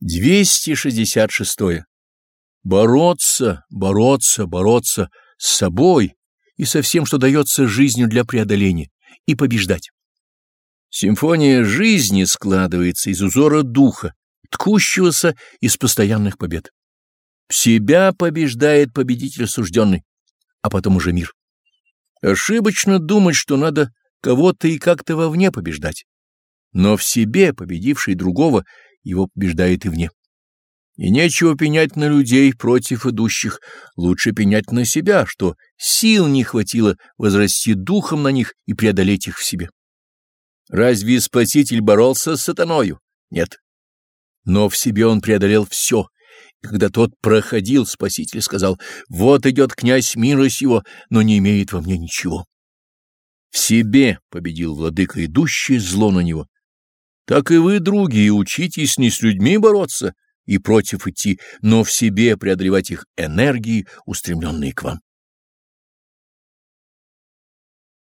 266. Бороться, бороться, бороться с собой и со всем, что дается жизнью для преодоления, и побеждать. Симфония жизни складывается из узора духа, ткущегося из постоянных побед. Себя побеждает победитель сужденный, а потом уже мир. Ошибочно думать, что надо кого-то и как-то вовне побеждать. Но в себе, победивший другого, его побеждает и вне. И нечего пенять на людей против идущих, лучше пенять на себя, что сил не хватило возрасти духом на них и преодолеть их в себе. Разве Спаситель боролся с сатаною? Нет. Но в себе он преодолел все, и когда тот проходил, Спаситель сказал, «Вот идет князь мира сего, но не имеет во мне ничего». В себе победил владыка, идущий зло на него. Так и вы, другие, учитесь не с людьми бороться и против идти, но в себе преодолевать их энергии, устремленные к вам.